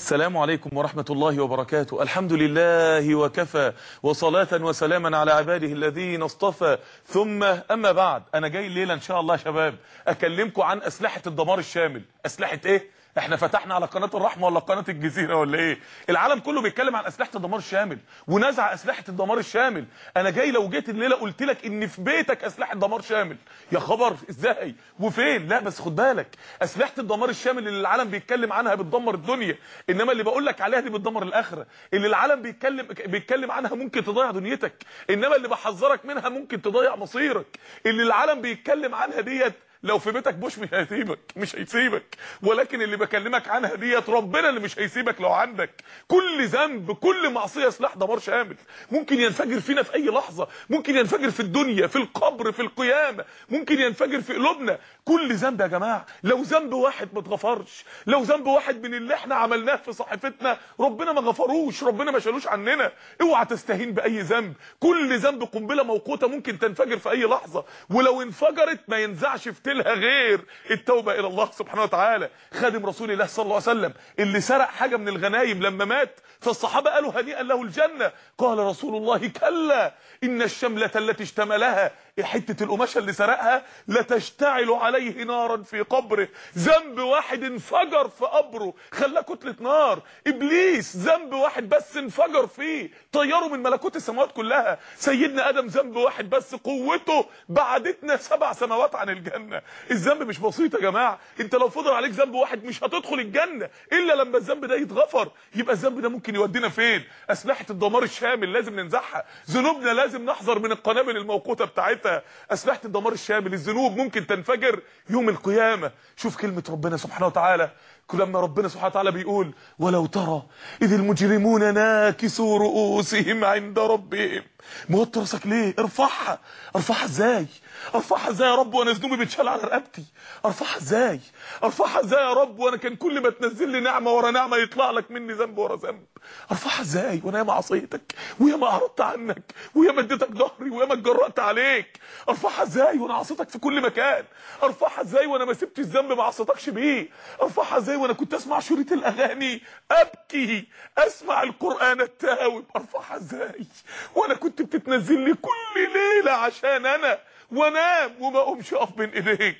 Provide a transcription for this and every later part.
السلام عليكم ورحمة الله وبركاته. الحمد لله وكفى وصلاة وسلاما على عباده الذين اصطفى. ثم أما بعد أنا جاي الليلة إن شاء الله يا شباب أكلمكم عن أسلحة الدمار الشامل. أسلحة إيه؟ إحنا فتحنا على قناة الرحمة ولا قناة الجزيرة ولا إيه؟ العالم كله بيتكلم عن أسلحة الدمار الشامل ونزع أسلحة الدمار الشامل. أنا جاي لو جيت الليلة قلت لك إن في بيتك أسلحة دمار شامل. يا خبر إزاي؟ وفين؟ لا بس خد بالك أسلحة الدمار الشامل اللي العالم بيتكلم عنها بتدمر الدنيا. إنما اللي بقول لك عليها دي بتدمر الآخرة. اللي العالم بيتكلم بيتكلم عنها ممكن تضيع دنيتك. إنما اللي بحذرك منها ممكن تضيع مصيرك. اللي العالم بيتكلم عنها ديت لو في بيتك بوش مش هيسيبك مش هيسيبك. ولكن اللي بكلمك عنها ديت ربنا اللي مش هيسيبك لو عندك. كل ذنب كل معصية سلاح دمار شامل. ممكن ينفجر فينا في أي لحظة. ممكن ينفجر في الدنيا في القبر في القيامة. ممكن ينفجر في قلوبنا. كل ذنب يا جماعة. لو ذنب واحد ما اتغفرش لو ذنب واحد من اللي إحنا عملناه في صحيفتنا ربنا ما غفروش ربنا ما شالوش عننا. اوعى تستهين بأي ذنب. كل ذنب قنبلة موقوتة ممكن تنفجر في أي لحظة. ولو انفجرت ما ينزعش في تلها غير التوبة إلى الله سبحانه وتعالى. خادم رسول الله صلى الله عليه وسلم اللي سرق حاجة من الغنايم لما مات فالصحابة قالوا هنيئا له الجنة. قال رسول الله كلا إن الشملة التي اشتملها حتة القماشة اللي سرقها لتشتعل عليه نارا في قبره. ذنب واحد انفجر في قبره. خلاه كتلة نار. إبليس ذنب واحد بس انفجر فيه. طيره من ملكوت السماوات كلها. سيدنا آدم ذنب واحد بس قوته بعدتنا سبع سماوات عن الجنة. الذنب مش بسيط يا جماعة. انت لو فضل عليك ذنب واحد مش هتدخل الجنة. إلا لما الذنب ده يتغفر. يبقى الذنب ده ممكن يودينا فين؟ أسلحة الدمار الشامل لازم ننزعها ذنوبنا لازم نحذر من القنابل الموقوتة بتاعتها. اسلحه الدمار الشامل الذنوب ممكن تنفجر يوم القيامة؟ شوف كلمة ربنا سبحانه وتعالى. لما ربنا سبحانه وتعالى بيقول ولو ترى إذ المجرمون ناكسوا رؤوسهم عند ربهم. موطي راسك ليه؟ ارفعها. ارفعها إزاي؟ أرفعها إزاي يا رب وأنا ذنوبي بتشال على رقبتي؟ أرفعها إزاي؟ أرفعها إزاي يا رب وأنا كان كل ما تنزل لي نعمة ورا نعمة يطلع لك مني ذنب ورا ذنب؟ أرفعها إزاي وأنا ياما عصيتك وياما اعرضت عنك وياما اديتك ظهري وياما اتجرأت عليك؟ أرفعها إزاي وأنا عصيتك في كل مكان؟ أرفعها إزاي وأنا ما سبتش الذنب ما عصيتكش بيه؟ أرفعها إزاي وأنا كنت أسمع شريط الأغاني أبكي أسمع القرآن التاوب أرفعها إزاي وأنا كنت بتتنزل لي كل ليلة عشان أنا وانام وما اقومش اقف بين إيديك.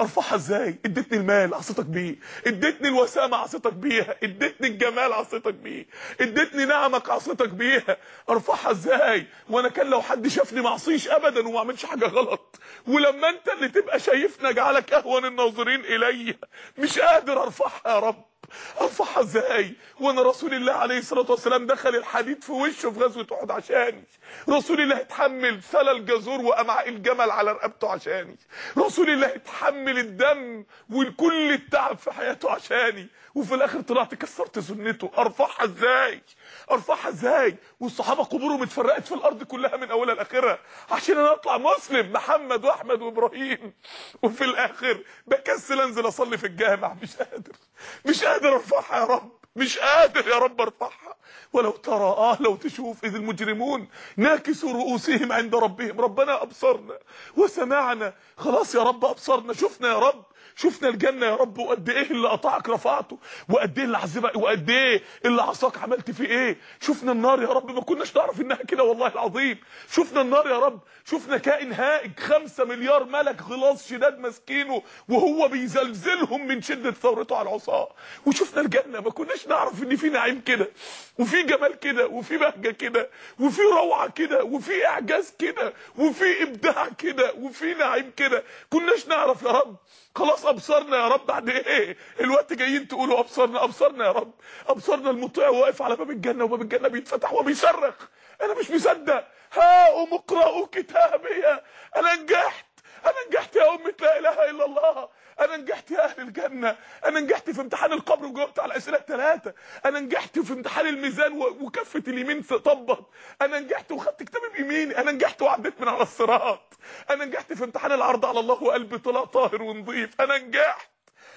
أرفعها إزاي؟ اديتني المال عصيتك بيه. اديتني الوسامة عصيتك بيها اديتني الجمال عصيتك بيه. اديتني نعمك عصيتك بيها أرفعها إزاي؟ وأنا كان لو حد شافني ما اعصيش ابدا وما اعملش حاجة غلط. ولما أنت اللي تبقى شايفني أجعلك أهون الناظرين إلي مش قادر أرفعها يا رب. إزاي؟ وأنا رسول الله عليه الصلاة والسلام دخل الحديد في وشه في غزوة أحد عشاني رسول الله اتحمل سلى الجزور وأمعاء الجمل على رقبته عشاني رسول الله اتحمل الدم وكل التعب في حياته عشاني وفي الآخر طلعت كسرت سنته. ارفعها إزاي؟ أرفعها إزاي؟ والصحابة قبورهم اتفرقت في الأرض كلها من أولها لآخرها عشان أنا أطلع مسلم محمد وأحمد وإبراهيم. وفي الآخر بكسل أنزل أصلي في الجامع. مش قادر مش قادر أرفعها يا رب. مش قادر يا رب أرفعها. ولو ترى آه لو تشوف إذ المجرمون ناكسوا رؤوسهم عند ربهم. ربنا أبصرنا وسمعنا. خلاص يا رب أبصرنا. شفنا يا رب. شفنا الجنة يا رب. وقد إيه اللي قطعك رفعته؟ وقد إيه اللي عذبك وقد إيه اللي عصاك؟ عملت فيه إيه؟ شفنا النار يا رب. ما كناش نعرف إنها كده والله العظيم. شفنا النار يا رب. شفنا كائن هائج. خمسة مليار ملك غلاظ شداد ماسكينه وهو بيزلزلهم من شدة ثورته على العصاة. وشفنا الجنة. ما كناش نعرف إن في نعيم كده وفي جمال كده وفي بهجة كده وفي روعة كده وفي إعجاز كده وفي إبداع كده وفي نعيم كده. كناش نعرف يا رب. خلاص أبصرنا يا رب. بعد إيه؟ الوقت جايين تقولوا أبصرنا أبصرنا يا رب. أبصرنا المطيع واقف على باب الجنة وباب الجنة بيتفتح وبيصرخ. أنا مش مصدق. هاؤم اقرأوا كتابي. أنا نجحت. أنا نجحت يا أمة لا إله إلا الله. أنا نجحت يا أهل الجنة. أنا نجحت في امتحان القبر وجاوبت على الاسئله الثلاثه أنا نجحت في امتحان الميزان وكفه اليمين طبت. أنا نجحت وخدت كتابي بيميني أنا نجحت وعديت من على الصراط. أنا نجحت في امتحان العرض على الله وقلبي طلع طاهر ونظيف أنا نجحت.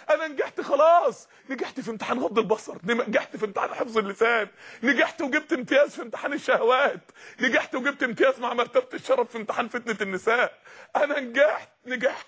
أنا نجحت خلاص. نجحت في امتحان غض البصر. نجحت في امتحان حفظ اللسان. نجحت وجبت امتياز في امتحان الشهوات. نجحت وجبت امتياز مع مرتبة الشرف في امتحان فتنة النساء. أنا نجحت. نجحت.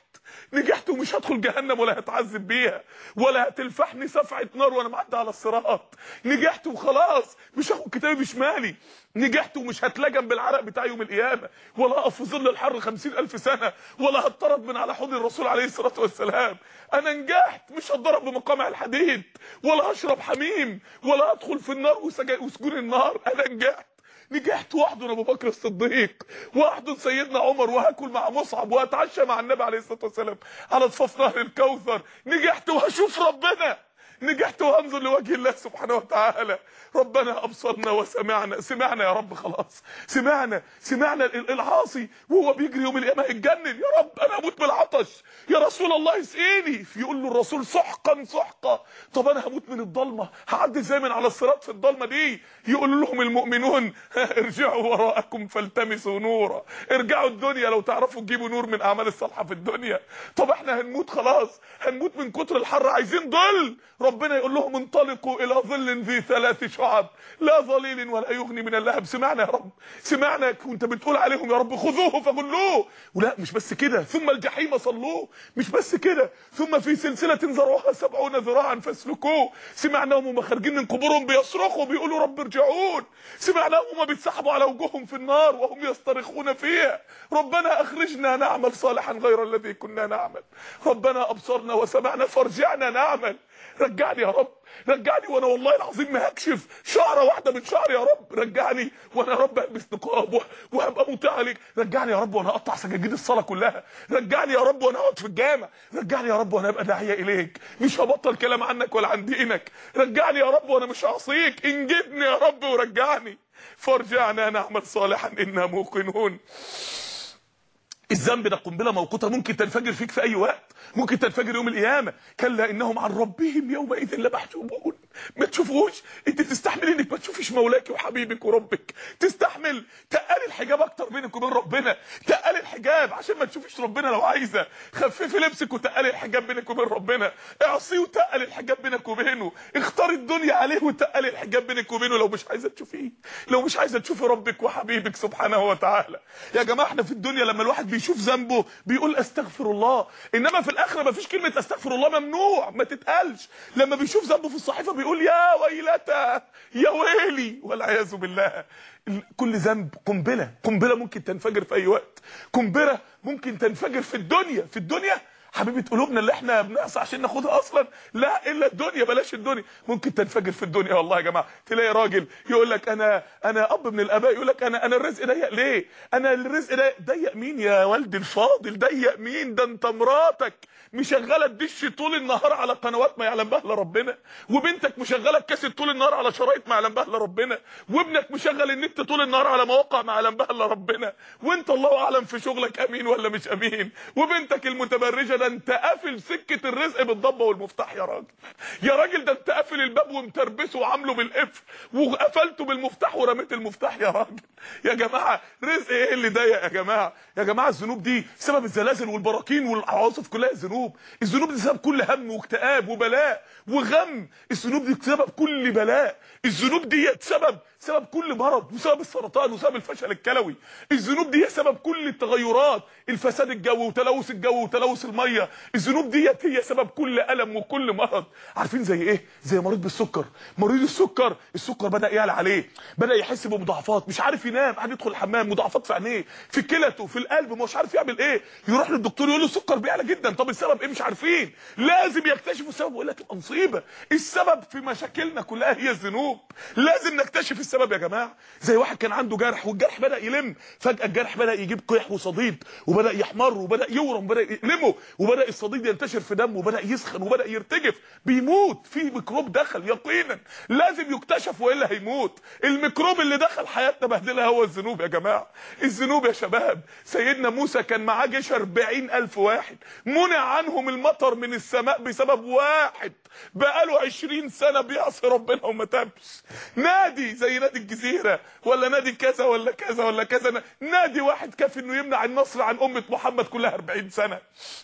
نجحت ومش هدخل جهنم ولا هتعذب بيها ولا هتلفحني سفعه نار وأنا معدي على الصراط. نجحت وخلاص مش هاخد كتابي بشمالي. نجحت ومش هتلجم بالعرق بتاع يوم القيامة. ولا اقف في ظل الحر خمسين ألف سنة. ولا هتطرد من على حوض الرسول عليه الصلاة والسلام. أنا نجحت مش هتضرب بمقامع الحديد. ولا هشرب حميم. ولا هدخل في النار وسجون النار. أنا نجحت. نجحت واحضن أبو بكر الصديق واحضن سيدنا عمر وهاكل مع مصعب وهتعشى مع النبي عليه الصلاة والسلام على ضفاف نهر الكوثر. نجحت وهشوف ربنا. نجحت وأنظر لوجه الله سبحانه وتعالى. ربنا أبصرنا وسمعنا. سمعنا يا رب خلاص. سمعنا. سمعنا ال- العاصي وهو بيجري يوم القيامة هيتجنن يا رب أنا هموت بالعطش. يا رسول الله اسقيني. يقول له الرسول سحقا سحقا طب أنا هموت من الضلمة. هعدي إزاي من على الصراط في الضلمة دي؟ يقول لهم المؤمنون ارجعوا وراءكم فالتمسوا نورا. ارجعوا الدنيا لو تعرفوا تجيبوا نور من أعمال الصالحة في الدنيا. طب إحنا هنموت خلاص. هنموت من كتر الحر. عايزين ظل ربنا يقول لهم انطلقوا إلى ظل ذي ثلاث شعب لا ظليل ولا يغني من اللهب. سمعنا يا رب سمعنا. وانت بتقول عليهم يا رب خذوه فغلوه. ولا مش بس كده ثم الجحيم صلوه. مش بس كده ثم في سلسلة ذرعها سبعون ذراعا فاسلكوه. سمعناهم وهم خارجين من قبورهم بيصرخوا بيقولوا رب ارجعون. سمعناهم وهم بيتسحبوا على وجوههم في النار وهم يصطرخون فيها. ربنا أخرجنا نعمل صالحا غير الذي كنا نعمل. ربنا أبصرنا وسمعنا فارجعنا نعمل. رجعني يا رب. رجعني وأنا والله العظيم ما هكشف. شعرة واحدة من شعري يا رب. رجعني وأنا يا رب البس نقاب وه- وهبقى عليك رجعني يا رب وأنا اقطع سجاجيد الصلاة كلها. رجعني يا رب وأنا اقعد في الجامع. رجعني يا رب وأنا ابقى داعية إليك. مش هبطل كلام عنك ولا عن دينك. رجعني يا رب وأنا مش هعصيك انجدني يا رب ورجعني. فارجعنا نعمل صالحا إنا موقنون. الذنب ده قنبلة موقوتة ممكن تنفجر فيك في أي وقت ممكن تنفجر يوم القيامة. كلا إنهم عن ربهم يومئذ لمحجوبون. ما تشوفوش أنت تستحمل إنك ما تشوفيش مولاك وحبيبك وربك. تستحمل. تقل الحجاب أكتر بينك وبين ربنا. تقل الحجاب عشان ما تشوفيش ربنا لو عايزة. خففي لبسك وتقل الحجاب بينك وبين ربنا. اعصيه وتقل الحجاب بينك وبينه. الدنيا عليه وتقل الحجاب بينك وبينه. لو مش عايزة تشوفيه لو مش عايزة تشوفي ربك وحبيبك سبحانه وتعالى. يا جماعة إحنا في الدنيا لما الواحد بيشوف ذنبه بيقول أستغفر الله. إنما في الآخرة مفيش كلمة أستغفر الله ممنوع ما تتقالش. لما بيشوف ذنبه في الصحيفة بيقول يا ويلتى يا ويلي والعياذ بالله. ال- كل ذنب قنبلة. قنبلة ممكن تنفجر في أي وقت. قنبلة ممكن تنفجر في الدنيا. في الدنيا حبيبة قلوبنا اللي إحنا بنعصى عشان ناخدها أصلا. لا إلا الدنيا بلاش الدنيا. ممكن تنفجر في الدنيا والله يا جماعة. تلاقي راجل يقول لك أنا أنا أب من الآباء يقول لك أنا أنا الرزق ضيق. ليه؟ أنا الرزق ضيق. ضيق مين يا والدي الفاضل؟ ضيق مين؟ ده أنت مراتك مشغلة الدش طول النهار على قنوات ما يعلم بها إلا ربنا. وبنتك مشغلة الكاسيت طول النهار على شرايط ما يعلم بها إلا ربنا. وابنك مشغل النت طول النهار على مواقع ما يعلم بها إلا ربنا. وأنت الله أعلم في شغلك أمين ولا مش أمين؟ وبنتك المتبرجة ده انت قافل سكة الرزق بالضبة والمفتاح يا راجل. يا راجل ده انت قافل الباب ومتربسه وعامله بالقفل وقفلته بالمفتاح ورميت المفتاح يا راجل. يا جماعة رزق إيه اللي ضيق يا جماعة؟ يا جماعة الذنوب دي سبب الزلازل والبراكين والعواصف كلها ذنوب. الذنوب دي سبب كل هم واكتئاب وبلاء وغم. الذنوب دي سبب كل بلاء. الذنوب دي سبب سبب كل مرض وسبب السرطان وسبب الفشل الكلوي. الذنوب دي سبب كل التغيرات. الفساد الجوي وتلوث الجو وتلوث المية. الذنوب ديت هي سبب كل ألم وكل مرض. عارفين زي إيه؟ زي مريض بالسكر. مريض السكر السكر بدأ يعلى عليه. بدأ يحس بمضاعفات. مش عارف ينام. قاعد يدخل الحمام. مضاعفات في عينيه في كلته في القلب. مش عارف يعمل إيه. يروح للدكتور يقول له السكر بيعلى جدا. طب السبب إيه؟ مش عارفين. لازم يكتشفوا السبب. ولا تبقى مصيبه السبب في مشاكلنا كلها هي الذنوب. لازم نكتشف السبب يا جماعة؟ زي واحد كان عنده جرح والجرح بدأ يلم. فجأة الجرح بدأ يجيب قيح وصديد وبدأ يحمر وبدأ يورم وبدأ يلمه وبدأ الصديد ينتشر في دمه وبدأ يسخن وبدأ يرتجف. بيموت. في ميكروب دخل يقينا. لازم يكتشف وإلا هيموت. الميكروب اللي دخل حياتنا بهدلها هو الذنوب يا جماعة. الذنوب يا شباب. سيدنا موسى كان معاه جيش 40000 واحد. منع عنهم المطر من السماء بسبب واحد. بقاله 20 سنة بيعصي ربنا وما تابش. نادي زي نادي الجزيرة ولا نادي كذا ولا كذا ولا كذا. نادي واحد كافي إنه يمنع النصر عن أمة محمد كلها 40 سنة.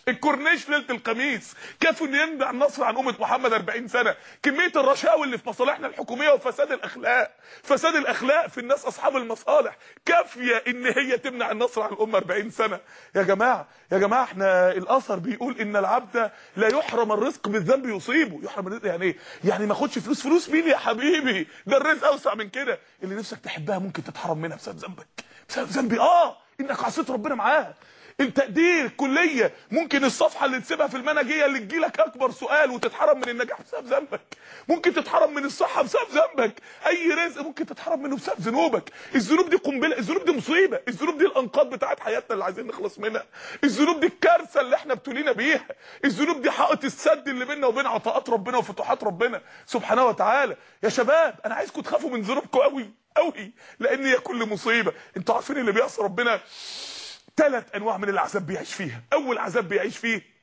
الكورنيش ليلة الخميس كافي إنه يمنع النصر عن أمة محمد 40 سنة. كمية الرشاوي اللي في مصالحنا الحكومية وفساد الأخلاق فساد الأخلاق في الناس أصحاب المصالح. كافية إن هي تمنع النصر عن الأمة 40 سنة. يا جماعة يا جماعة إحنا الأثر بيقول إن العبد لا يحرم الرزق بالذنب يصيبه. يحرم الرزق. يعني إيه؟ يعني ما اخدش فلوس. فلوس مين يا حبيبي؟ ده الرزق أوسع من كده. اللي نفسك تحبها ممكن تتحرم منها بسبب ذنبك. بسبب ذنبي. آه! إنك عصيت ربنا التقدير كلية. ممكن الصفحة اللي تسيبها في المنهجية اللي تجيلك أكبر سؤال وتتحرم من النجاح بسبب ذنبك. ممكن تتحرم من الصحة بسبب ذنبك. أي رزق ممكن تتحرم منه بسبب ذنوبك. الذنوب دي قنبلة الذنوب دي مصيبة. الذنوب دي الأنقاض بتاعت حياتنا اللي عايزين نخلص منها. الذنوب دي الكارثة اللي إحنا ابتلينا بيها. الذنوب دي حائط السد اللي بيننا وبين عطاءات ربنا وفتوحات ربنا. سبحانه وتعالى. يا شباب أنا عايزكم تخافوا من ذنوبكم قوي قوي لأن هي كل مصيبة. أنتوا عارفين اللي بيعصي ربنا ثلاث أنواع من العذاب بيعيش فيها. أول عذاب بيعيش فيه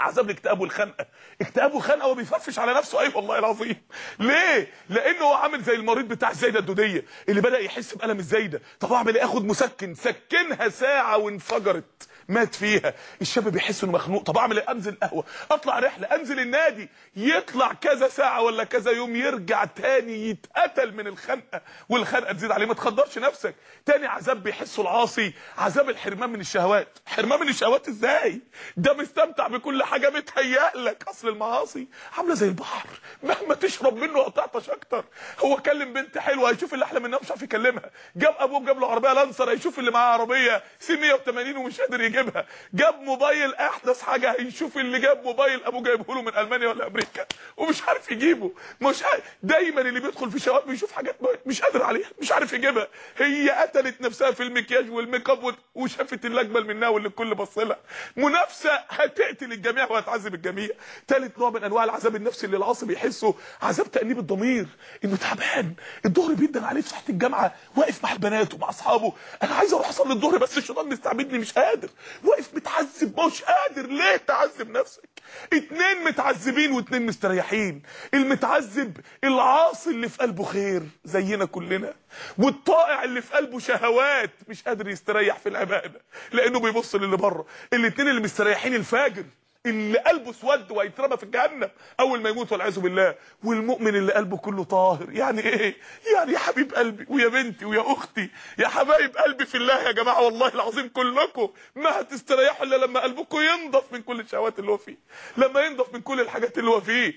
عذاب الاكتئاب والخنقة. اكتئاب وخنقه وبيفرفش على نفسه. اي أيوة والله العظيم. ليه؟ لأنه هو عامل زي المريض بتاع الزايدة الدودية اللي بدأ يحس بألم الزايدة. طب أعمل إيه؟ آخد مسكن. سكنها ساعة وانفجرت. مات فيها. الشاب بيحس إنه مخنوق. طب أعمل إيه؟ أنزل قهوة. أطلع رحلة. أنزل النادي. يطلع كذا ساعة ولا كذا يوم يرجع تاني يتقتل من الخنقة. والخنقة تزيد عليه. ما تخدرش نفسك. تاني عذاب بيحسه العاصي. عذاب الحرمان من الشهوات. حرمان من الشهوات إزاي؟ ده مستمتع بكل حاجة متهيأ لك. أصل المعاصي عاملة زي البحر. مهما تشرب منه هتعطش أكتر. هو كلم بنت حلوة هيشوف اللي أحلى منها مش عارف يكلمها. جاب أبوه جاب له عربية لانسر هيشوف اللي معاه عربية. C 180 ومش قادر يجيبها جاب موبايل أحدث حاجة هيشوف اللي جاب موبايل. أبوه جايبه له من ألمانيا ولا أمريكا. ومش عارف يجيبه. مش عارف. دايما اللي بيدخل في شباب بيشوف حاجات مش قادر عليها. مش عارف يجيبها. هي قتلت نفسها في المكياج والميك أب وشافت اللي اجمل منها واللي الكل بص لها. منافسة هتقتل الجميع وهتعذب الجميع. ثالث نوع من أنواع العذاب النفسي اللي العاصي بيحسه عذاب تأنيب الضمير. إنه تعبان. الظهر بيدن عليه في ساحه الجامعة واقف مع البنات ومع أصحابه. أنا عايز أروح أصلي الظهر بس الشيطان مستعبدني مش قادر. واقف متعذب مش قادر. ليه تعذب نفسك؟ اتنين متعذبين واتنين مستريحين. المتعذب العاصي اللي في قلبه خير زينا كلنا والطائع اللي في قلبه شهوات مش قادر يستريح في العبادة لأنه بيبص للي بره. الاتنين اللي مستريحين الفاجر. اللي قلبه اسود وهيترمى في الجهنم أول ما يموت والعياذ بالله. والمؤمن اللي قلبه كله طاهر. يعني إيه؟ يعني يا حبيب قلبي ويا بنتي ويا أختي يا حبايب قلبي في الله يا جماعة والله العظيم كلكم ما هتستريحوا إلا لما قلبكم ينضف من كل الشهوات اللي هو فيه. لما ينضف من كل الحاجات اللي هو فيه.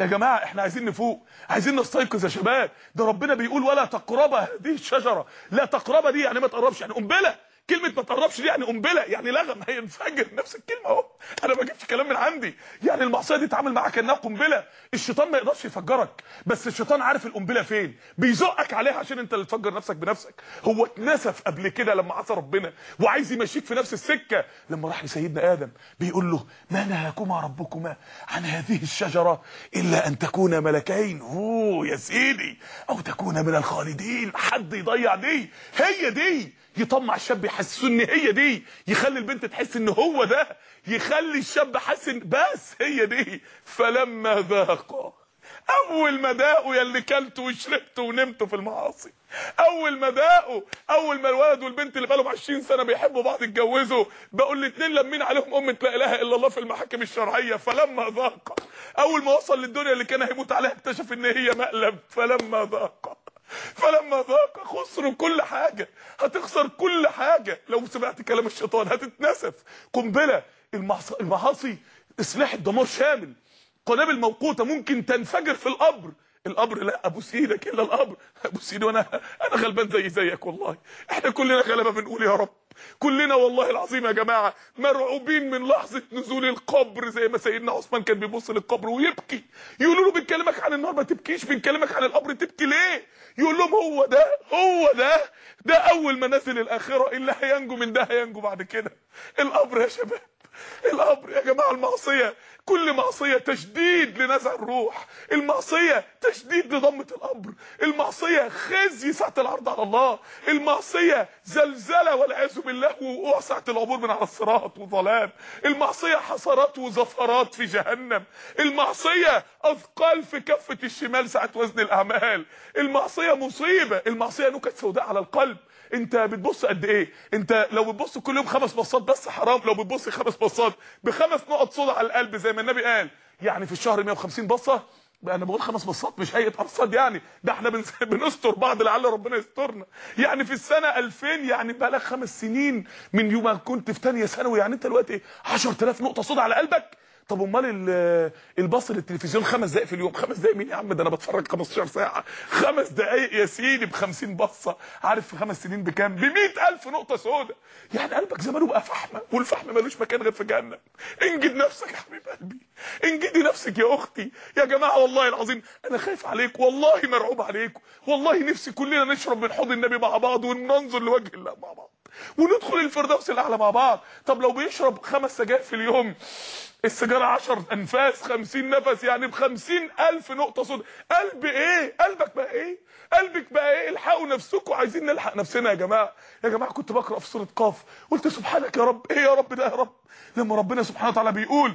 يا جماعة إحنا عايزين نفوق. عايزين نستيقظ يا شباب. ده ربنا بيقول ولا تقربا هذه الشجرة. لا تقربا دي يعني ما تقربش. يعني قنبلة. كلمة ما تقربش دي يعني قنبلة. يعني لغم. هينفجر. نفس الكلمة أهو. أنا ما جبتش كلام من عندي. يعني المعصية دي اتعامل معاها كأنها قنبلة. الشيطان ما يقدرش يفجرك. بس الشيطان عارف القنبلة فين. بيزقك عليها عشان انت اللي تفجر نفسك بنفسك. هو اتنسف قبل كده لما عصى ربنا. وعايز يمشيك في نفس السكة. لما راح لسيدنا آدم بيقول له ما نهاكما ربكما عن هذه الشجرة إلا أن تكونا ملكين. هو يا سيدي. أو تكونا من الخالدين. حد يضيع دي؟ هي دي. يطمع الشاب يحسسه إن هي دي. يخلي البنت تحس إن هو ده. يخلي الشاب حاسس بس هي دي. فلما ذاق أول ما داقوا يا اللي كلتوا وشربتوا ونمتوا في المعاصي. أول ما داقوا أول ما الولد والبنت اللي بقالهم 20 سنة بيحبوا بعض اتجوزوا بقوا الاثنين لمين عليهم امه لا إله إلا الله في المحاكم الشرعية. فلما ذاق أول ما وصل للدنيا اللي كان هيموت عليها اكتشف إن هي مقلب. فلما ذاق فلما ذاق خسروا كل حاجة. هتخسر كل حاجة. لو سمعت كلام الشيطان هتتنسف. قنبلة المعاصي إصلاح الدمار شامل. قنابل موقوتة ممكن تنفجر في القبر. القبر لا ابوس إيدك إلا القبر. ابوس ايدي وأنا أنا غلبان زي زيك والله. إحنا كلنا غلبة بنقول يا رب. كلنا والله العظيم يا جماعة مرعوبين من لحظة نزول القبر زي ما سيدنا عثمان كان بيبص للقبر ويبكي. يقولوا له بنكلمك عن النار ما تبكيش بنكلمك عن القبر تبكي ليه؟ يقول لهم هو ده هو ده ده أول منازل الأخرة اللي هينجو من ده هينجو بعد كده. القبر يا شباب. القبر يا جماعة المعصية كل معصية تشديد لنزع الروح. المعصية تشديد لضمة القبر المعصية خزي ساعة العرض على الله. المعصية زلزلة والعياذ بالله ووقوع ساعة العبور من على الصراط وظلام. المعصية حسرات وزفرات في جهنم. المعصية أثقال في كفة الشمال ساعة وزن الأعمال. المعصية مصيبة. المعصية نكت سوداء على القلب. انت بتبص قد إيه؟ انت لو بتبص كل يوم خمس بصات بس حرام لو بتبص خمس بصات بخمس نقط صدى على القلب زي ما النبي قال. يعني في الشهر 150 بصة؟ أنا بقول خمس بصات مش هيئة أرصاد يعني. ده إحنا بنس- بنستر بعض لعل ربنا يسترنا. يعني في السنة 2000 يعني بقى لك خمس سنين من يوم ما كنت في ثانية ثانوي. يعني انت دلوقتي 10000 نقطة صدى على قلبك؟ طب أمال ال- البص للتلفزيون خمس دقائق في اليوم؟ خمس دقائق مين يا عم؟ ده أنا بتفرج 15 ساعة. خمس دقائق يا سيدي ب 50 بصه عارف في خمس سنين بكام؟ ب 100000 نقطة سوداء يعني قلبك زمانه بقى فحمة والفحم ملوش مكان غير في جهنم. انجد نفسك يا حبيب قلبي. انجدي نفسك يا أختي. يا جماعة والله العظيم أنا خايف عليك والله مرعوب عليك والله نفسي كلنا نشرب من حوض النبي مع بعض وننظر لوجه الله مع بعض. وندخل الفردوس الأعلى مع بعض. طب لو بيشرب خمس سجاير في اليوم السيجاره 10 أنفاس 50 نفس يعني ب 50000 نقطة صدى قلب إيه؟ قلبك بقى إيه؟ قلبك بقى إيه؟ الحقوا نفسكم عايزين نلحق نفسنا يا جماعة. يا جماعة كنت بقرأ في سورة قاف قلت سبحانك يا رب إيه يا رب ده يا رب؟ لما ربنا سبحانه وتعالى بيقول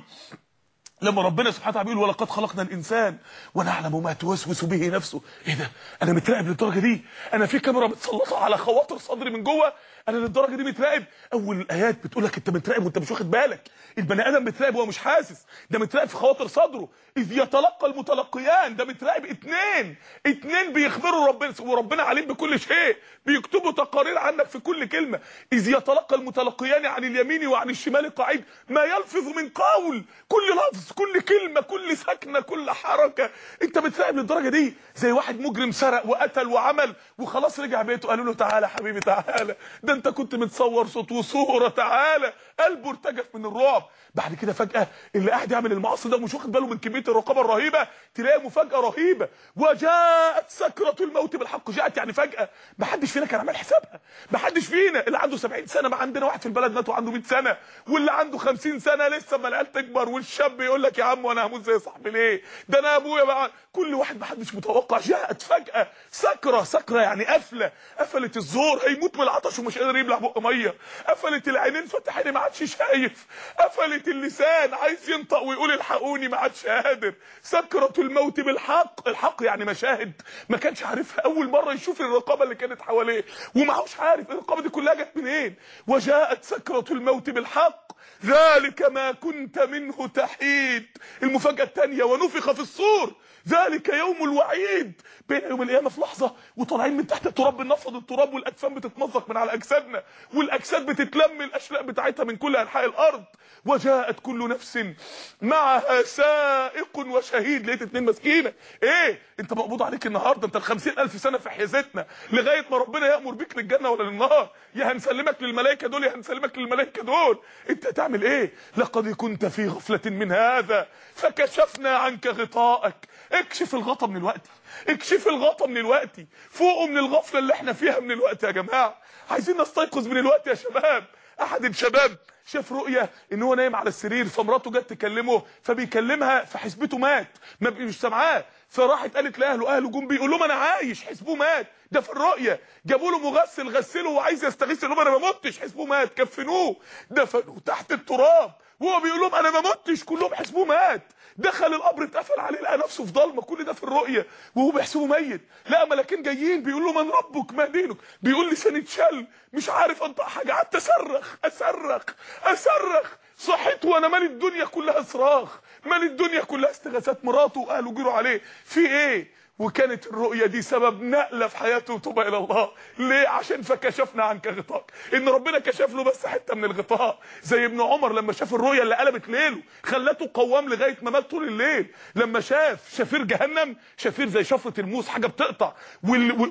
لما ربنا سبحانه وتعالى بيقول ولقد خلقنا الإنسان ونعلم ما توسوس به نفسه. إيه ده؟ أنا متراقب للدرجة دي. أنا في كاميرا متسلطه على خواطر صدري من جوه. أنا للدرجة دي متراقب. أول الآيات بتقول لك أنت متراقب وأنت مش واخد بالك. البني آدم متراقب وهو مش حاسس. ده متراقب في خواطر صدره. إذ يتلقى المتلقيان. ده متراقب اتنين. اتنين بيخبروا ربنا. وربنا عليم بكل شيء. بيكتبوا تقارير عنك في كل كلمة. إذ يتلقى المتلقيان عن اليمين وعن الشمال قعيد ما يلفظ من قول. كل لفظ. كل كلمة كل سكنه كل حركة. انت بتراقب للدرجة دي؟ زي واحد مجرم سرق وقتل وعمل وخلاص رجع بيته. قالوا له تعالى حبيبي تعالى. ده انت كنت متصور صوت وصورة تعالى. قلبه ارتجف من الرعب. بعد كده فجأة اللي قاعد يعمل المعاصي ده ومش واخد باله من كمية الرقابة الرهيبة تلاقي مفاجأة رهيبة. وجاءت سكرة الموت بالحق. جاءت يعني فجأة. ما حدش فينا كان عامل حسابها ما حدش فينا. اللي عنده 70 سنة ما عندنا واحد في البلد مات وعنده 100 سنة. واللي عنده 50 سنة لسه ما العيال تكبر والشاب يقول لك يا عم وأنا هموت زي صاحبي ليه؟ ده أنا ابويا بقى كل واحد ما حدش متوقع جاءت فجأة. سكرة سكرة يعني قفلة. قفلت الزور هيموت من العطش ومش قادر يبلع بق مية. قفلت العينين فتح عيني ما عادش شايف. قفلت اللسان عايز ينطق ويقول الحقوني ما عادش قادر. سكرة الموت بالحق. الحق يعني مشاهد. ما كانش عارفها. أول مرة يشوف الرقابة اللي كانت حواليه. ومعهوش عارف الرقابة دي كلها جت منين. وجاءت سكرة الموت بالحق. ذلك ما كنت منه تحيد. المفاجأة الثانية ونفخ في الصور. ذلك يوم الوعيد. بين يوم القيامة في لحظة وطالعين من تحت التراب بنفض التراب والأجسام بتتمزق من على أجسادنا. والأجساد بتتلم الأشلاء بتاعتها من كل أنحاء الأرض. وجاءت كل نفس معها سائق وشهيد. لقيت اتنين ماسكينك إيه؟ أنت مقبوض عليك النهارده. أنت ال ألف سنة في حيازتنا لغاية ما ربنا يأمر بيك للجنه ولا للنار يا هنسلمك للملائكة دول يا هنسلمك للملائكة دول. أنت هتعمل إيه؟ لقد كنت في غفلة من هذا فكشفنا عنك غطاءك اكشف الغطا من الوقت. اكشف الغطا من الوقت. فوقوا من الغفلة اللي إحنا فيها من الوقت يا جماعة. عايزين نستيقظ من الوقت يا شباب. أحد الشباب شاف رؤية إن هو نايم على السرير فمراته جت تكلمه فبيكلمها فحسبته مات. ما مش سامعاه. فراحت قالت لأهله أهله جم بيقول لهم أنا عايش حسبوه مات. ده في الرؤية. جابوا له مغسل غسله وعايز يستغيث لهم أنا ما متش حسبوه مات. كفنوه. دفنوه تحت التراب. وهو بيقول لهم أنا ما متش كلهم حسبوه مات. دخل القبر اتقفل عليه لقى نفسه في ضلمة. كل ده في الرؤية. وهو بيحسبه ميت. لقى ملاكين جايين بيقول له من ربك ما دينك. بيقول لساني اتشل مش عارف انطق حاجة. قعدت أصرخ أصرخ أصرخ. صحيت وأنا مالي الدنيا كلها صراخ. مالي الدنيا كلها استغاثات مراته وأهله جروا عليه. في إيه؟ وكانت الرؤية دي سبب نقلة في حياته وتوبة إلى الله. ليه؟ عشان فكشفنا عنك غطاك. إن ربنا كشف له بس حتة من الغطاء. زي ابن عمر لما شاف الرؤية اللي قلبت ليله خلته قوام لغاية ما مات طول الليل. لما شاف شفير جهنم شفير زي شفرة الموس حاجة بتقطع.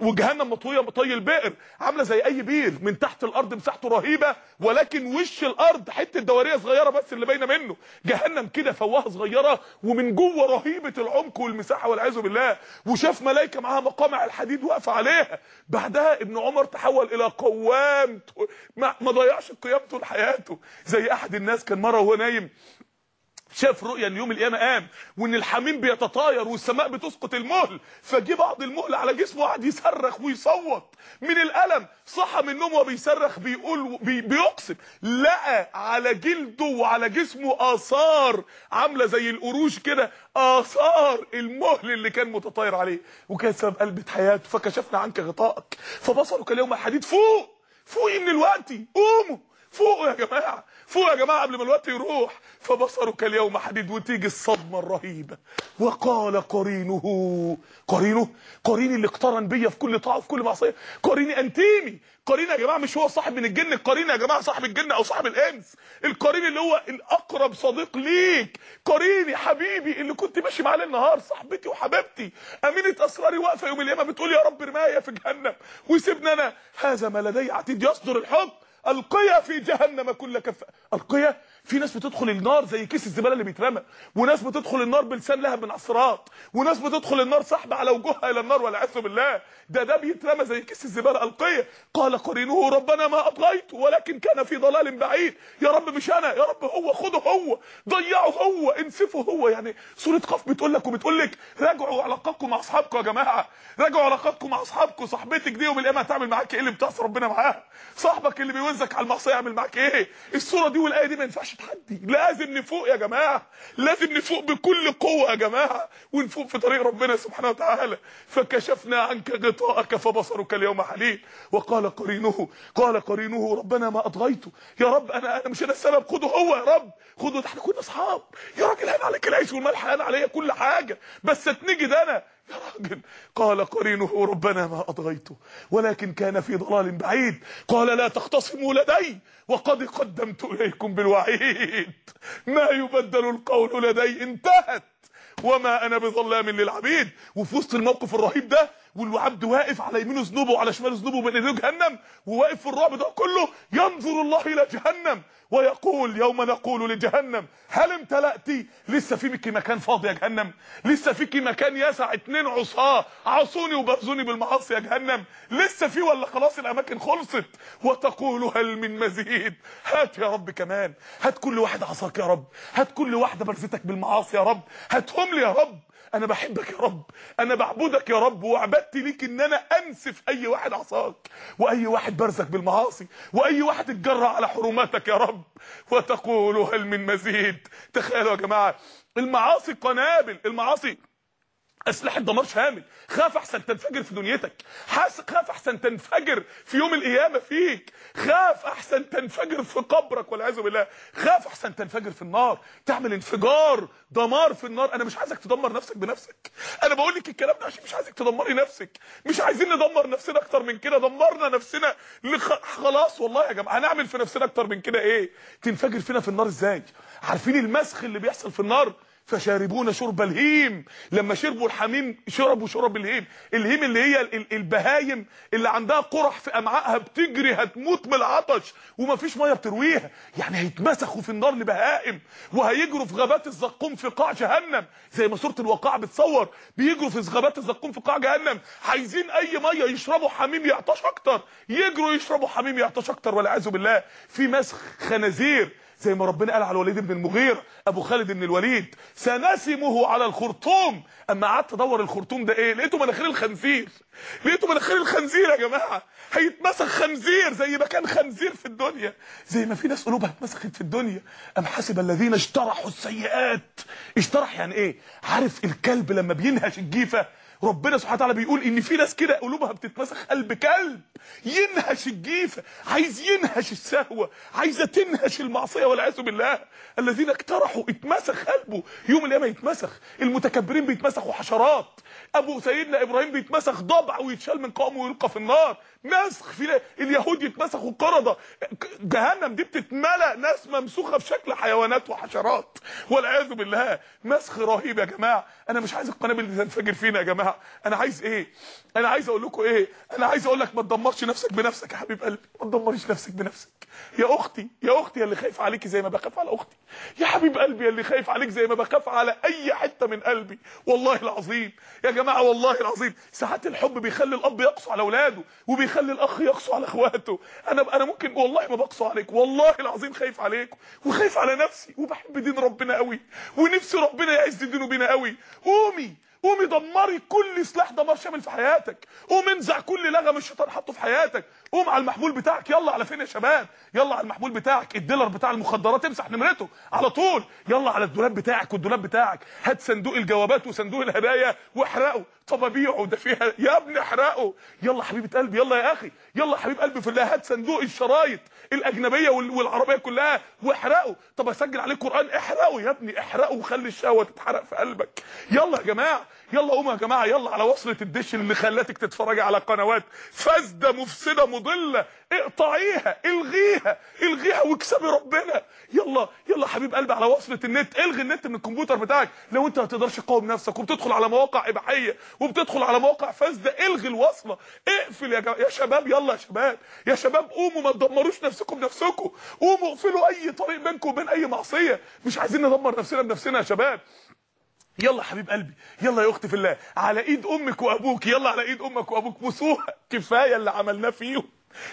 وجهنم مطوية طي البئر. عاملة زي أي بير من تحت الأرض مساحته رهيبة ولكن وش الأرض؟ حتة دورية صغيرة بس اللي باينة منه. جهنم كده فوهة صغيرة ومن جوه رهيبة العمق والمساحة والعياذ بالله. وشاف ملائكه معاها مقامع الحديد واقفة عليها. بعدها ابن عمر تحول إلى قوام ما, ما ضيعش القيام طول حياته زي أحد الناس كان مرة وهو نايم شاف رؤيا ان يوم القيامة قام وإن الحميم بيتطاير والسماء بتسقط المهل. فجه بعض المهل على جسمه وقعد يصرخ ويصوت. من الألم صحى من النوم وهو بيصرخ بيقول بي بيقسم. لقى على جلده وعلى جسمه آثار عاملة زي القروش كده آثار المهل اللي كان متطاير عليه. وكان سبب قلبة حياته فكشفنا عنك غطائك. فبصرك اليوم حديد فوق فوقي من الوقت قوموا فوقوا يا جماعة. فوق يا جماعة قبل ما الوقت يروح فبصرك اليوم حديد وتيجي الصدمة الرهيبة. وقال قرينه قرينه قريني اللي اقترن بيا في كل طاعة في كل معصية. قريني أنتيمي. قرين يا جماعة مش هو صاحب من الجن. القرين يا جماعة صاحب الجن أو صاحب الإنس. القرين اللي هو الأقرب صديق ليك. قريني حبيبي اللي كنت ماشي معاه النهار صاحبتي وحبيبتي. أمينة أسراري واقفة يوم القيامة بتقول يا رب ارميها في جهنم. وسيبني أنا. هذا ما لدي عتيد. يصدر الحكم. القيا في جهنم كل كفار. القيا؟ في ناس بتدخل النار زي كيس الزبالة اللي بيترمى. وناس بتدخل النار بلسان لهب من عصرات وناس بتدخل النار سحب على وجوهها إلى النار والعياذ بالله. ده ده بيترمى زي كيس الزبالة. القيا؟ قال قرينه ربنا ما أطغيت ولكن كان في ضلال بعيد. يا رب مش أنا. يا رب هو. خده هو. ضيعه هو. انسفه هو. يعني سورة قاف بتقول لك وبتقول لك راجعوا علاقاتكم مع أصحابكم يا جماعة. راجعوا علاقاتكم مع أصحابكم. صاحبتك دي يوم القيامة هتعمل معاك إيه اللي بتعصي ربنا معاها؟ صاحبك اللي بيوزك على المعصية يعمل معاك إيه؟ الصورة دي والآية دي ما ينفعش تحدي لازم نفوق يا جماعة. لازم نفوق بكل قوة يا جماعة ونفوق في طريق ربنا سبحانه وتعالى. فكشفنا عنك غطاءك فبصرك اليوم حليل. وقال قرينه قال قرينه ربنا ما أطغيته. يا رب أنا أنا مش أنا السبب خده هو يا رب. خده ده إحنا كنا أصحاب. يا راجل هان عليك العيش والملح هان عليا كل حاجة. بس اتنجد أنا. يا راجل قال قرينه ربنا ما أطغيته ولكن كان في ضلال بعيد. قال لا تختصموا لدي وقد قدمت إليكم بالوعيد. ما يبدل القول لدي انتهت وما أنا بظلام للعبيد. وفي وسط الموقف الرهيب ده والعبد واقف على يمينه ذنوبه وعلى شماله ذنوبه بين ايديه جهنم وواقف في الرعب ده كله ينظر الله إلى جهنم. ويقول يوم نقول لجهنم هل امتلأت؟ لسه فيك مكان فاضي يا جهنم. لسه فيك مكان يسع اتنين عصاه عصوني وبرزوني بالمعاصي يا جهنم. لسه في ولا خلاص الأماكن خلصت؟ وتقول هل من مزيد؟ هات يا رب كمان. هات كل واحد عصاك يا رب. هات كل واحدة برزتك بالمعاصي يا رب. هاتهم لي يا رب. أنا بحبك يا رب. أنا بعبدك يا رب. وعبدت ليك إن أنا أنسف أي واحد عصاك وأي واحد برزك بالمعاصي وأي واحد اتجرى على حرماتك يا رب. وتقول هل من مزيد؟ تخيلوا يا جماعة المعاصي قنابل المعاصي أسلحة دمار شامل. خاف أحسن تنفجر في دنيتك. خاف أحسن تنفجر في يوم القيامة فيك. خاف أحسن تنفجر في قبرك والعياذ بالله. خاف أحسن تنفجر في النار. تعمل انفجار. دمار في النار. أنا مش عايزك تدمر نفسك بنفسك. أنا بقول لك الكلام ده عشان مش عايزك تدمري نفسك. مش عايزين ندمر نفسنا أكتر من كده. دمرنا نفسنا لخ... خلاص والله يا جماعة. هنعمل في نفسنا أكتر من كده إيه؟ تنفجر فينا في النار إزاي؟ عارفين المسخ اللي بيحصل في النار؟ فشاربون شرب الهيم. لما شربوا الحميم شربوا شرب الهيم. الهيم اللي هي البهايم اللي عندها قرح في أمعائها بتجري هتموت من العطش ومفيش مية بترويها. يعني هيتمسخوا في النار لبهائم وهيجروا في غابات الزقوم في قاع جهنم. زي ما سورة الواقعه بتصور بيجروا في غابات الزقوم في قاع جهنم. عايزين أي مية يشربوا حميم يعطش أكتر. يجروا يشربوا حميم يعطش أكتر والعياذ بالله. في مسخ خنازير زي ما ربنا قال على الوليد بن المغيرة أبو خالد بن الوليد سنسمه على الخرطوم. أما قعدت أدور الخرطوم ده إيه؟ لقيته مناخير الخنزير. لقيته مناخير الخنزير يا جماعة. هيتمسخ خنزير زي ما كان خنزير في الدنيا. زي ما في ناس قلوبها اتمسخت في الدنيا. أم حسب الذين اجترحوا السيئات. اجترح يعني إيه؟ عارف الكلب لما بينهش الجيفة ربنا سبحانه وتعالى بيقول إن في ناس كده قلوبها بتتمسخ قلب كلب ينهش الجيفه عايز ينهش السهوة عايزه تنهش المعصية والعياذ بالله. الذين اقترحوا اتمسخ قلبه يوم القيامة يتمسخ. المتكبرين بيتمسخوا حشرات. أبو سيدنا إبراهيم بيتمسخ ضبع ويتشال من قومه ويلقى في النار. مسخ في اليهود يتمسخوا قرده جهنم دي بتتملى ناس ممسوخة بشكل حيوانات وحشرات. والعياذ بالله. مسخ رهيب يا جماعة. أنا مش عايز القنابل دي تنفجر فينا يا جماعة. أنا عايز إيه؟ أنا عايز أقول لكم إيه؟ أنا عايز أقول لك ما تدمرش نفسك بنفسك يا حبيب قلبي. ما تدمريش نفسك بنفسك. يا أختي يا أختي اللي خايف عليكي زي ما بخاف على أختي. يا حبيب قلبي اللي خايف عليك زي ما بخاف على أي حتة من قلبي. والله العظيم. يا جماعة والله العظيم. ساعات الحب بيخلي الأب يقسو على اولاده وبيخلي الأخ يقسو على اخواته. أنا أنا ممكن والله ما بقسو عليك. والله العظيم خايف عليكم وخايف على نفسي وبحب دين ربنا قوي ونفسي ربنا يعز دينه بينا قوي. قومي. قومي دمري كل سلاح دمار شامل في حياتك. قوم انزع كل لغم الشيطان حطه في حياتك. قوم على المحمول بتاعك. يلا على فين يا شباب؟ يلا على المحمول بتاعك. الديلر بتاع المخدرات امسح نمرته على طول. يلا على الدولاب بتاعك والدولاب بتاعك. هات صندوق الجوابات وصندوق الهدايا واحرقه. طب ابيعه ده فيها يا ابني احرقه. يلا حبيبة قلبي يلا يا أخي. يلا حبيب قلبي في الله هات صندوق الشرايط الأجنبية وال- والعربية كلها واحرقه. طب أسجل عليه قرآن احرقه يا ابني احرقه وخلي الشهوة تتحرق في قلبك. يلا يا جماعة يلا قوموا يا جماعة يلا على وصلة الدش اللي خلتك تتفرجي على قنوات فاسدة مفسدة مضله اقطعيها إلغيها إلغيها واكسبي ربنا. يلا يلا حبيب قلبي على وصله النت. إلغي النت من الكمبيوتر بتاعك. لو أنت ما تقدرش تقاوم نفسك وبتدخل على مواقع إباحية وبتدخل على مواقع فاسدة إلغي الوصله اقفل يا يا شباب يلا يا شباب. يا شباب قوموا ما تدمروش نفسكم بنفسكم. قوموا اقفلوا أي طريق بينكم وبين أي معصية. مش عايزين ندمر نفسنا بنفسنا يا شباب. يلا حبيب قلبي يلا يا أختي في الله على إيد أمك وأبوك يلا على إيد أمك وأبوك. بوسوها كفاية اللي عملناه فيهم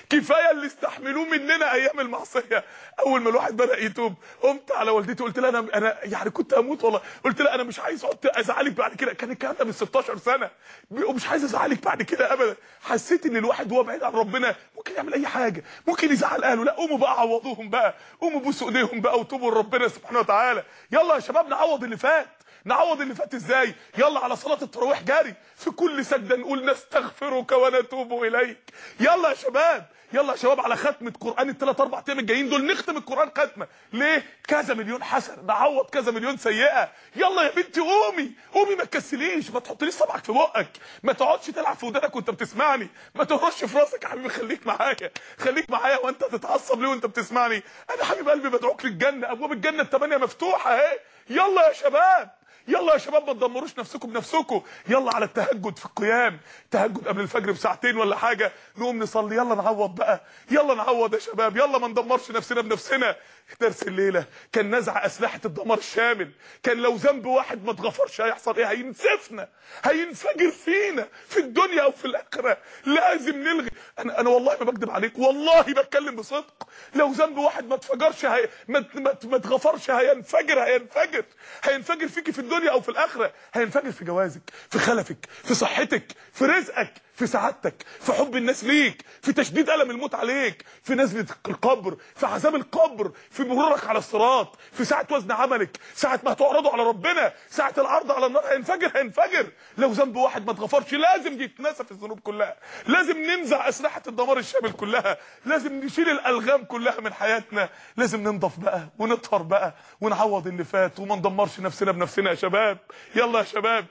كفاية اللي استحملوه مننا أيام المعصية. أول ما الواحد بدأ يتوب قمت على والدتي قلت لها أنا أنا يعني كنت هموت والله. قلت لها أنا مش عايز أقعد أزعلك بعد كده. كان الكلام ده من 16 سنة. ومش عايز أزعلك بعد كده ابدا. حسيت إن الواحد وهو بعيد عن ربنا ممكن يعمل أي حاجة ممكن يزعل أهله. لا قوموا بقى عوضوهم بقى قوموا بوسوا إيديهم بقى وتوبوا لربنا سبحانه وتعالى. يلا يا شباب نعوض اللي فات. نعوض اللي فات إزاي؟ يلا على صلاة التراويح جاري. في كل سجدة نقول نستغفرك ونتوب إليك. يلا يا شباب يلا يا شباب على ختمة قرآن الثلاث أربع أيام الجايين دول نختم القرآن ختمة. ليه؟ كذا مليون حسنة. نعوض كذا مليون سيئة. يلا يا بنتي قومي. قومي ما تكسليش. ما تحطليش صبعك في بقك. ما تقعدش تلعب في ودانك وانت بتسمعني. ما تهرش في راسك يا حبيبي. خليك معايا. خليك معايا وانت تتعصب ليه وانت بتسمعني. أنا حبيب قلبي بدعوك للجنة. أبواب الجنة الثمانيه مفتوحة أهي. يلا يا شباب. يلا يا شباب ما تدمروش نفسكم بنفسكم. يلا على التهجد في القيام. تهجد قبل الفجر بساعتين ولا حاجة. نقوم نصلي. يلا نعوض بقى. يلا نعوض يا شباب. يلا ما ندمرش نفسنا بنفسنا. درس الليلة. كان نزع أسلحة الدمار الشامل. كان لو ذنب واحد ما اتغفرش هيحصل إيه؟ هينسفنا. هينفجر فينا. في الدنيا أو في الآخرة. لازم نلغي. أنا أنا والله ما بكذب عليك. والله بتكلم بصدق. لو ذنب واحد ما اتفجرش هي... ما ما اتغفرش هينفجر هينفجر. هينفجر فيكي في الدنيا أو في الآخرة هينفجر في جوازك في خلفك في صحتك في رزقك. في سعادتك في حب الناس ليك في تشديد ألم الموت عليك في نزلة القبر في عذاب القبر في مرورك على الصراط في ساعة وزن عملك ساعة ما هتعرضوا على ربنا ساعة العرض على النار هينفجر هينفجر. لو ذنب واحد ما اتغفرش لازم يتنسى في الذنوب كلها. لازم ننزع أسلحة الدمار الشامل كلها. لازم نشيل الألغام كلها من حياتنا. لازم ننضف بقى ونطهر بقى ونعوض اللي فات وما ندمرش نفسنا بنفسنا يا شباب. يلا يا شباب.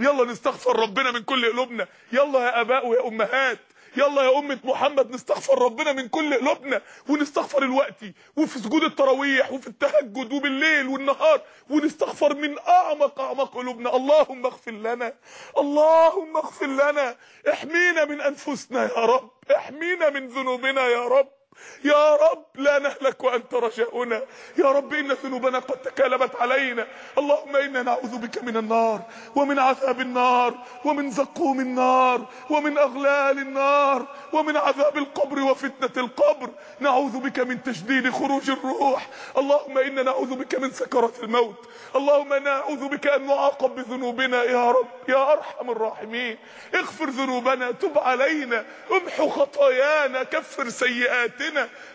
يلا نستغفر ربنا من كل قلوبنا. يلا يا اباء ويا أمهات. يلا يا أمة محمد نستغفر ربنا من كل قلوبنا ونستغفر الوقت وفي سجود التراويح وفي التهجد وبالليل والنهار ونستغفر من أعمق أعمق قلوبنا. اللهم اغفر لنا اللهم اغفر لنا. احمينا من أنفسنا يا رب احمينا من ذنوبنا يا رب. يا رب لا نهلك وأنت رجاؤنا. يا رب إن ذنوبنا قد تكالبت علينا. اللهم إنا نعوذ بك من النار ومن عذاب النار ومن زقوم النار ومن أغلال النار ومن عذاب القبر وفتنة القبر. نعوذ بك من تشديد خروج الروح. اللهم إنا نعوذ بك من سكرات الموت. اللهم نعوذ بك أن نعاقب بذنوبنا. يا رب يا أرحم الراحمين. اغفر ذنوبنا تب علينا. امحو خطايانا كفر سيئاتنا.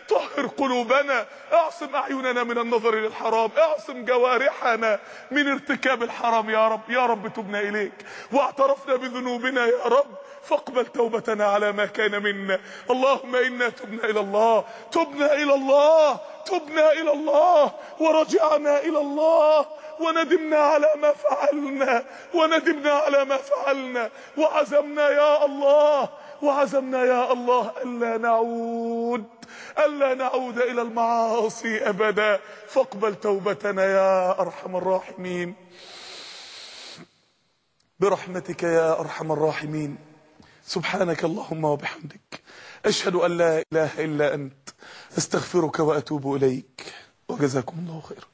طهر قلوبنا أعصم أعيننا من النظر للحرام أعصم جوارحنا من ارتكاب الحرام يا رب يا رب تبنا إليك. واعترفنا بذنوبنا يا رب فاقبل توبتنا على ما كان منا. اللهم إنا تبنا إلى الله تبنا إلى الله تبنا إلى الله ورجعنا إلى الله وندمنا على ما فعلنا وندمنا على ما فعلنا وعزمنا يا الله وعزمنا يا الله ألا نعود ألا نعود إلى المعاصي أبدا. فاقبل توبتنا يا أرحم الراحمين. برحمتك يا أرحم الراحمين. سبحانك اللهم وبحمدك. أشهد أن لا إله إلا أنت. أستغفرك وأتوب إليك. وجزاكم الله خيرا.